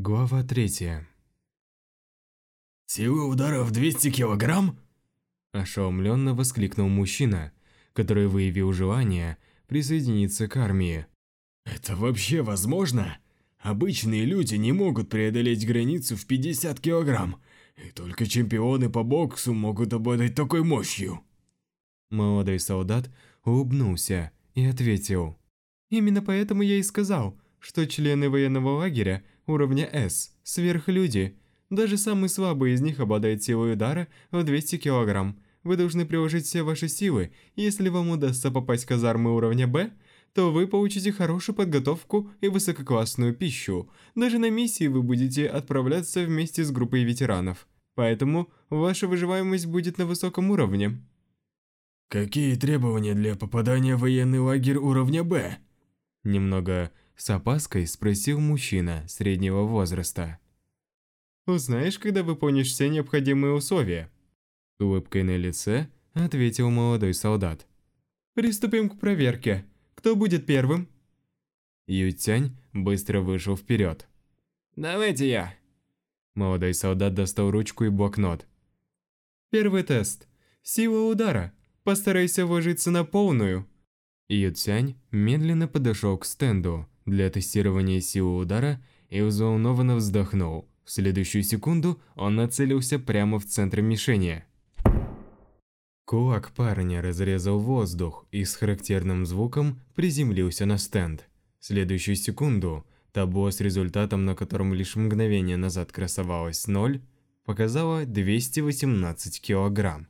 Глава третья. «Сила удара в 200 килограмм?» Ошеломленно воскликнул мужчина, который выявил желание присоединиться к армии. «Это вообще возможно? Обычные люди не могут преодолеть границу в 50 килограмм, и только чемпионы по боксу могут обладать такой мощью!» Молодой солдат улыбнулся и ответил. «Именно поэтому я и сказал, что члены военного лагеря – уровня С, сверхлюди. Даже самый слабый из них обладает силой удара в 200 килограмм. Вы должны приложить все ваши силы, если вам удастся попасть в казармы уровня Б, то вы получите хорошую подготовку и высококлассную пищу. Даже на миссии вы будете отправляться вместе с группой ветеранов. Поэтому ваша выживаемость будет на высоком уровне. Какие требования для попадания в военный лагерь уровня Б? Немного с опаской спросил мужчина среднего возраста. «А «Узнаешь, когда выполнишь все необходимые условия?» С улыбкой на лице ответил молодой солдат. «Приступим к проверке. Кто будет первым?» Ютянь быстро вышел вперед. «Давайте я!» Молодой солдат достал ручку и блокнот. «Первый тест. Сила удара. Постарайся вложиться на полную». Ютянь медленно подошел к стенду для тестирования силы удара и взволнованно вздохнул. В следующую секунду он нацелился прямо в центр мишени. Кулак парня разрезал воздух и с характерным звуком приземлился на стенд. В следующую секунду табло с результатом, на котором лишь мгновение назад красовалось 0, показало 218 килограмм.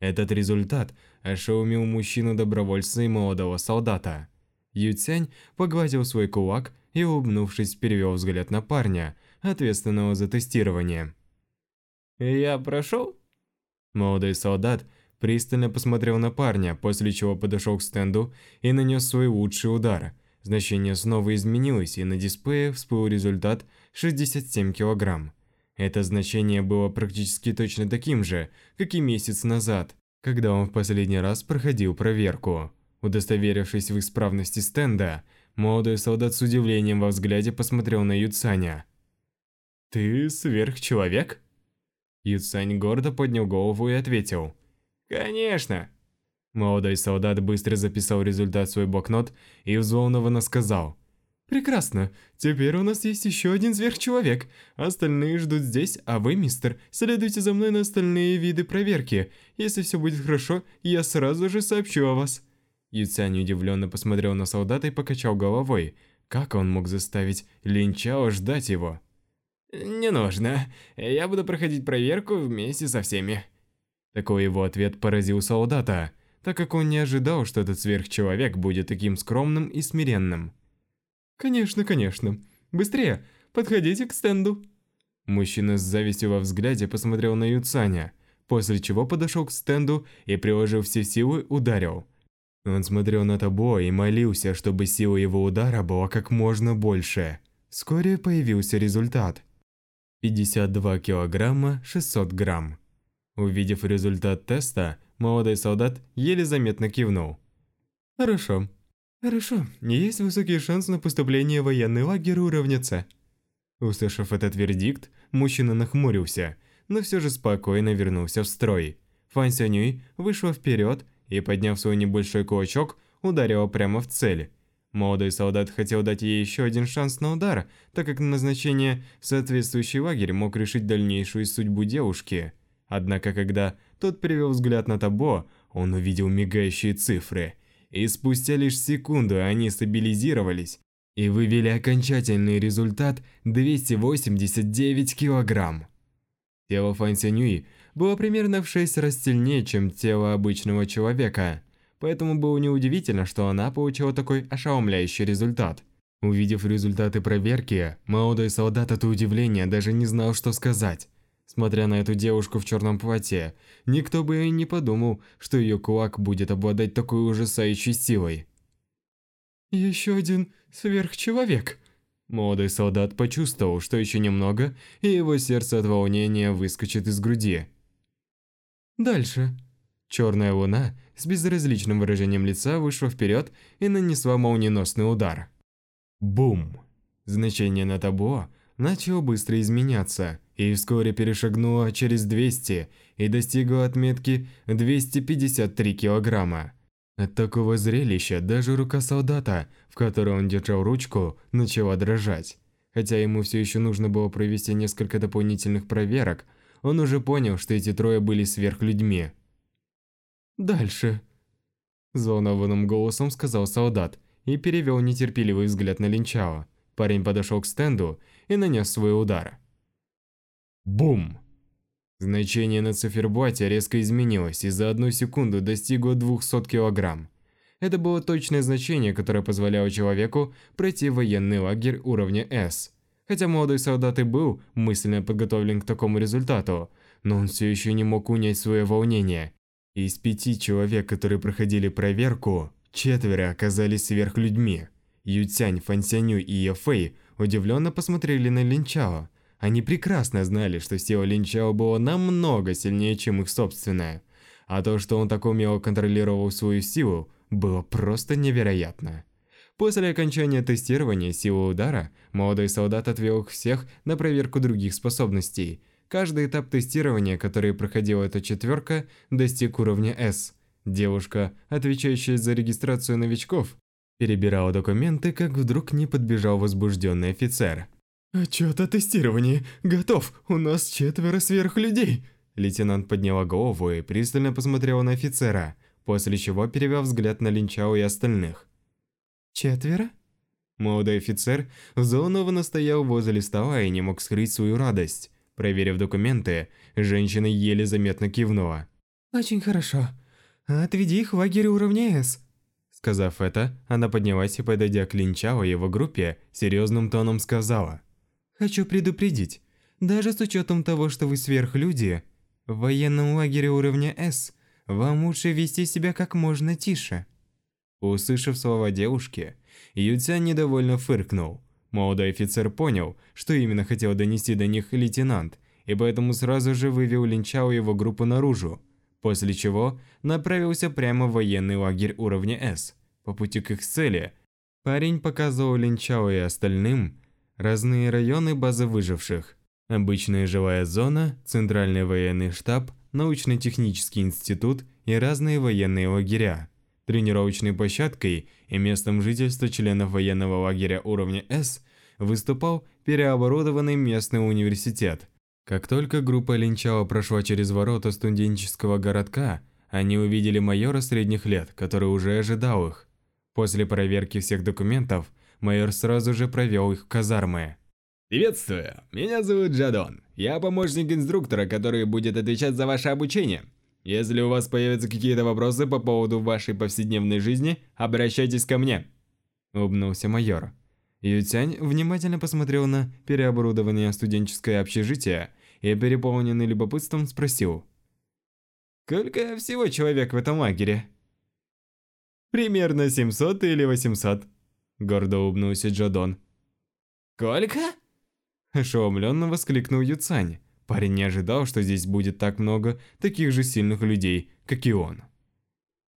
Этот результат ошеломил мужчину-добровольца и молодого солдата – Юцянь погладил свой кулак и, улыбнувшись, перевел взгляд на парня, ответственного за тестирование. «Я прошел?» Молодой солдат пристально посмотрел на парня, после чего подошел к стенду и нанес свой лучший удар. Значение снова изменилось, и на дисплее всплыл результат 67 килограмм. Это значение было практически точно таким же, как и месяц назад, когда он в последний раз проходил проверку. Удостоверившись в исправности стенда, молодой солдат с удивлением во взгляде посмотрел на Юцаня. «Ты сверхчеловек?» Юцань гордо поднял голову и ответил. «Конечно!» Молодой солдат быстро записал результат в свой блокнот и взволнованно сказал. «Прекрасно. Теперь у нас есть еще один сверхчеловек. Остальные ждут здесь, а вы, мистер, следуйте за мной на остальные виды проверки. Если все будет хорошо, я сразу же сообщу о вас». Юцянь удивленно посмотрел на солдата и покачал головой. Как он мог заставить Линчао ждать его? «Не нужно. Я буду проходить проверку вместе со всеми». Такой его ответ поразил солдата, так как он не ожидал, что этот сверхчеловек будет таким скромным и смиренным. «Конечно, конечно. Быстрее, подходите к стенду». Мужчина с завистью во взгляде посмотрел на Юцаня, после чего подошел к стенду и, приложив все силы, ударил – он смотрел на Табо и молился, чтобы сила его удара была как можно больше. Вскоре появился результат. 52 килограмма 600 грамм. Увидев результат теста, молодой солдат еле заметно кивнул. «Хорошо. Хорошо. Есть высокий шанс на поступление в военный лагерь уровня С». Услышав этот вердикт, мужчина нахмурился, но все же спокойно вернулся в строй. Фан Сянюй вышла вперед и, подняв свой небольшой кулачок, ударила прямо в цель. Молодой солдат хотел дать ей еще один шанс на удар, так как назначение в соответствующий лагерь мог решить дальнейшую судьбу девушки. Однако, когда тот перевел взгляд на Табо, он увидел мигающие цифры. И спустя лишь секунду они стабилизировались и вывели окончательный результат 289 килограмм. Тело Фан Синюи было примерно в шесть раз сильнее, чем тело обычного человека, поэтому было неудивительно, что она получила такой ошеломляющий результат. Увидев результаты проверки, молодой солдат от удивления даже не знал, что сказать. Смотря на эту девушку в черном платье, никто бы и не подумал, что ее кулак будет обладать такой ужасающей силой. «Еще один сверхчеловек!» Молодой солдат почувствовал, что еще немного, и его сердце от волнения выскочит из груди. Дальше. Черная луна с безразличным выражением лица вышла вперед и нанесла молниеносный удар. Бум! Значение на табло начало быстро изменяться и вскоре перешагнуло через 200 и достигло отметки 253 килограмма. От такого зрелища даже рука солдата, в которой он держал ручку, начала дрожать. Хотя ему все еще нужно было провести несколько дополнительных проверок, он уже понял, что эти трое были сверхлюдьми. «Дальше», – взволнованным голосом сказал солдат и перевел нетерпеливый взгляд на Линчао. Парень подошел к стенду и нанес свой удар. Бум! Значение на циферблате резко изменилось и за одну секунду достигло 200 килограмм. Это было точное значение, которое позволяло человеку пройти военный лагерь уровня S. Хотя молодой солдат и был мысленно подготовлен к такому результату, но он все еще не мог унять свое волнение. Из пяти человек, которые проходили проверку, четверо оказались сверхлюдьми. Ютянь, Фансяню и Ефэй удивленно посмотрели на Линчао, они прекрасно знали, что сила Линчао была намного сильнее, чем их собственная. А то, что он так умело контролировал свою силу, было просто невероятно. После окончания тестирования силы удара, молодой солдат отвел их всех на проверку других способностей. Каждый этап тестирования, который проходила эта четверка, достиг уровня S. Девушка, отвечающая за регистрацию новичков, перебирала документы, как вдруг не подбежал возбужденный офицер – «Отчет о тестировании! Готов! У нас четверо сверхлюдей!» Лейтенант подняла голову и пристально посмотрела на офицера, после чего перевел взгляд на Линчао и остальных. «Четверо?» Молодой офицер взволнованно стоял возле стола и не мог скрыть свою радость. Проверив документы, женщина еле заметно кивнула. «Очень хорошо. Отведи их в лагерь уровня С». Сказав это, она поднялась и, подойдя к Линчао и его группе, серьезным тоном сказала – Хочу предупредить, даже с учетом того, что вы сверхлюди, в военном лагере уровня С вам лучше вести себя как можно тише. Услышав слова девушки, Ютя недовольно фыркнул. Молодой офицер понял, что именно хотел донести до них лейтенант, и поэтому сразу же вывел Линчао его группу наружу, после чего направился прямо в военный лагерь уровня С. По пути к их цели, парень показывал Линчао и остальным, разные районы базы выживших, обычная живая зона, центральный военный штаб, научно-технический институт и разные военные лагеря. Тренировочной площадкой и местом жительства членов военного лагеря уровня С выступал переоборудованный местный университет. Как только группа Линчао прошла через ворота студенческого городка, они увидели майора средних лет, который уже ожидал их. После проверки всех документов – майор сразу же провел их в казармы. «Приветствую, меня зовут Джадон. Я помощник инструктора, который будет отвечать за ваше обучение. Если у вас появятся какие-то вопросы по поводу вашей повседневной жизни, обращайтесь ко мне». Улыбнулся майор. Ютянь внимательно посмотрел на переоборудование студенческое общежитие и, переполненный любопытством, спросил. «Сколько всего человек в этом лагере?» «Примерно 700 или 800», гордо улыбнулся Джадон. «Сколько?» Ошеломленно воскликнул Юцань. Парень не ожидал, что здесь будет так много таких же сильных людей, как и он.